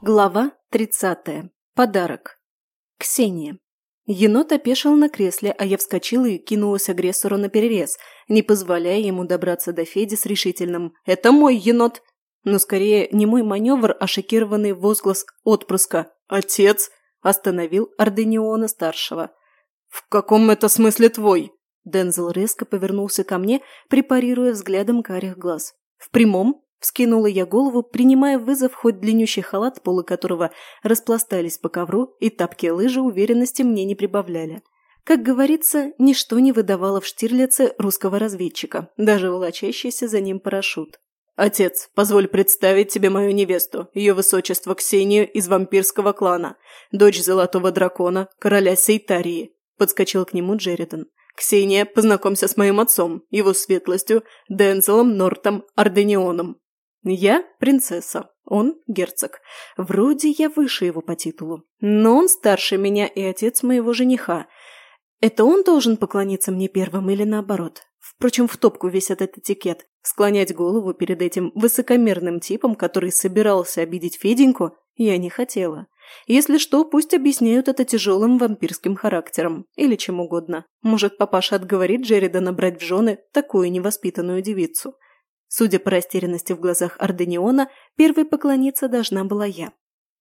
Глава 30. Подарок. Ксения. Енот опешил на кресле, а я вскочила и кинулась агрессору на перерез, не позволяя ему добраться до Феди с решительным «Это мой енот!» Но скорее не мой маневр, а шокированный возглас отпрыска «Отец!» остановил Ордениона-старшего. «В каком это смысле твой?» Дензел резко повернулся ко мне, препарируя взглядом карих глаз. «В прямом?» Вскинула я голову, принимая вызов хоть длиннющий халат, полы которого распластались по ковру, и тапки-лыжи уверенности мне не прибавляли. Как говорится, ничто не выдавало в Штирлице русского разведчика, даже волочащийся за ним парашют. «Отец, позволь представить тебе мою невесту, ее высочество Ксению из вампирского клана, дочь Золотого Дракона, короля Сейтарии», – подскочил к нему Джеридан. «Ксения, познакомься с моим отцом, его светлостью, Дензелом Нортом Арденионом». Я принцесса, он герцог. Вроде я выше его по титулу. Но он старше меня и отец моего жениха. Это он должен поклониться мне первым или наоборот? Впрочем, в топку весь этот этикет. Склонять голову перед этим высокомерным типом, который собирался обидеть Феденьку, я не хотела. Если что, пусть объясняют это тяжелым вампирским характером. Или чем угодно. Может, папаша отговорит Джеридана брать в жены такую невоспитанную девицу. Судя по растерянности в глазах Ардениона, первой поклониться должна была я.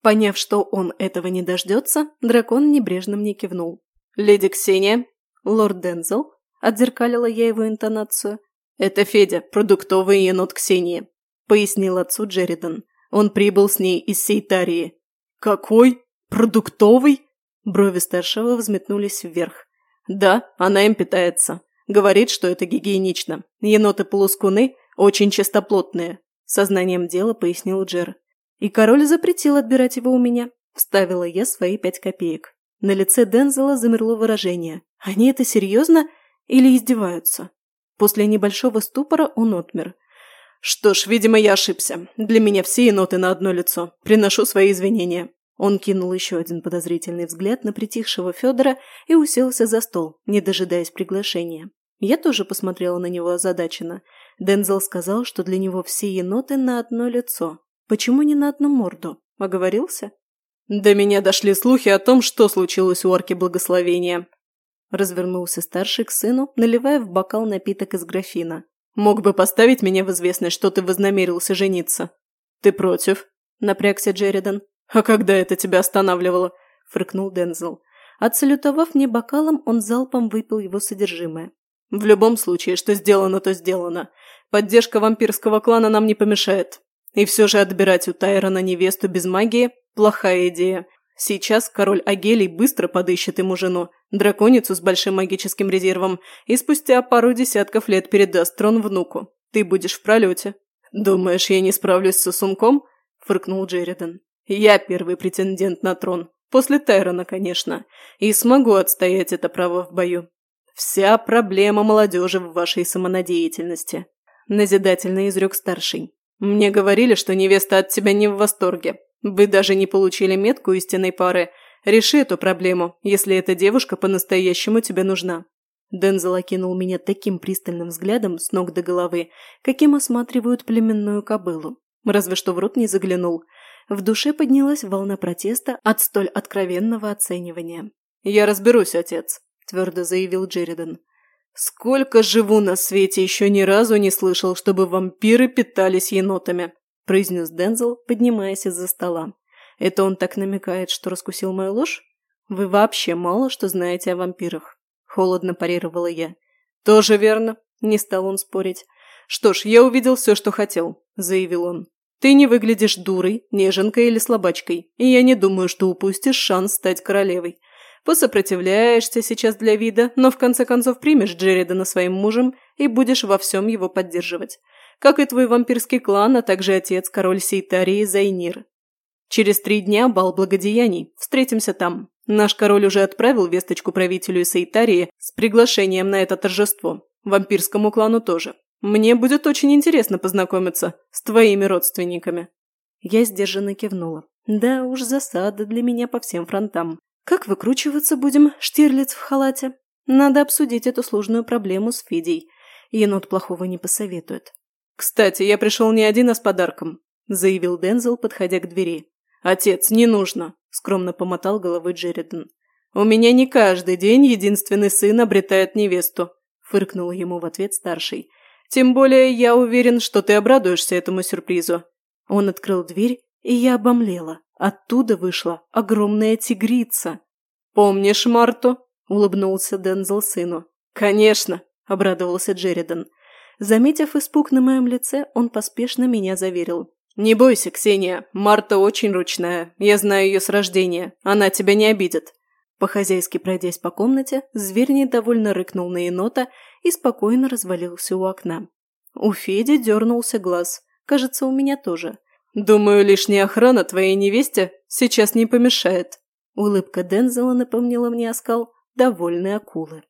Поняв, что он этого не дождется, дракон небрежно мне кивнул. «Леди Ксения?» «Лорд Дензел?» – отзеркалила я его интонацию. «Это Федя, продуктовый енот Ксении», – пояснил отцу Джеридан. «Он прибыл с ней из Сейтарии». «Какой? Продуктовый?» Брови старшего взметнулись вверх. «Да, она им питается. Говорит, что это гигиенично. Еноты-полускуны «Очень чистоплотные», – сознанием дела пояснил Джер. «И король запретил отбирать его у меня», – вставила я свои пять копеек. На лице Дензела замерло выражение. «Они это серьезно или издеваются?» После небольшого ступора он отмер. «Что ж, видимо, я ошибся. Для меня все еноты на одно лицо. Приношу свои извинения». Он кинул еще один подозрительный взгляд на притихшего Федора и уселся за стол, не дожидаясь приглашения. Я тоже посмотрела на него озадаченно. Дензел сказал, что для него все еноты на одно лицо. Почему не на одну морду? Оговорился? «До меня дошли слухи о том, что случилось у арки благословения». Развернулся старший к сыну, наливая в бокал напиток из графина. «Мог бы поставить меня в известность, что ты вознамерился жениться?» «Ты против?» – напрягся Джеридан. «А когда это тебя останавливало?» – фрыкнул Дензел. Отсалютовав мне бокалом, он залпом выпил его содержимое. В любом случае, что сделано, то сделано. Поддержка вампирского клана нам не помешает. И все же отбирать у Тайрона невесту без магии – плохая идея. Сейчас король Агелий быстро подыщет ему жену, драконицу с большим магическим резервом, и спустя пару десятков лет передаст трон внуку. Ты будешь в пролете. «Думаешь, я не справлюсь с сосунком?» – фыркнул Джеридан. «Я первый претендент на трон. После Тайрона, конечно. И смогу отстоять это право в бою. «Вся проблема молодежи в вашей самонадеятельности», – назидательно изрек старший. «Мне говорили, что невеста от тебя не в восторге. Вы даже не получили метку истинной пары. Реши эту проблему, если эта девушка по-настоящему тебе нужна». Дензел окинул меня таким пристальным взглядом с ног до головы, каким осматривают племенную кобылу. Разве что в рот не заглянул. В душе поднялась волна протеста от столь откровенного оценивания. «Я разберусь, отец», твердо заявил Джеридан. «Сколько живу на свете, еще ни разу не слышал, чтобы вампиры питались енотами», произнес Дензел, поднимаясь из-за стола. «Это он так намекает, что раскусил мою ложь? Вы вообще мало что знаете о вампирах», холодно парировала я. «Тоже верно», не стал он спорить. «Что ж, я увидел все, что хотел», заявил он. «Ты не выглядишь дурой, неженкой или слабачкой, и я не думаю, что упустишь шанс стать королевой. Посопротивляешься сейчас для вида, но в конце концов примешь Джеридана своим мужем и будешь во всем его поддерживать. Как и твой вампирский клан, а также отец, король Сейтарии Зайнир. Через три дня бал благодеяний. Встретимся там. Наш король уже отправил весточку правителю Сейтарии с приглашением на это торжество. Вампирскому клану тоже. Мне будет очень интересно познакомиться с твоими родственниками». Я сдержанно кивнула. Да уж, засада для меня по всем фронтам. Как выкручиваться будем, Штирлиц в халате? Надо обсудить эту сложную проблему с Федей. Енот плохого не посоветует. «Кстати, я пришел не один, а с подарком», – заявил Дензел, подходя к двери. «Отец, не нужно», – скромно помотал головой Джеридан. «У меня не каждый день единственный сын обретает невесту», – фыркнул ему в ответ старший. «Тем более я уверен, что ты обрадуешься этому сюрпризу». Он открыл дверь, и я обомлела. Оттуда вышла огромная тигрица. «Помнишь Марту?» – улыбнулся Дензел сыну. «Конечно!» – обрадовался Джеридан. Заметив испуг на моем лице, он поспешно меня заверил. «Не бойся, Ксения, Марта очень ручная. Я знаю ее с рождения. Она тебя не обидит». По-хозяйски пройдясь по комнате, зверь недовольно рыкнул на енота и спокойно развалился у окна. У Феди дернулся глаз. Кажется, у меня тоже. «Думаю, лишняя охрана твоей невесте сейчас не помешает». Улыбка Дензела напомнила мне оскал довольной акулы.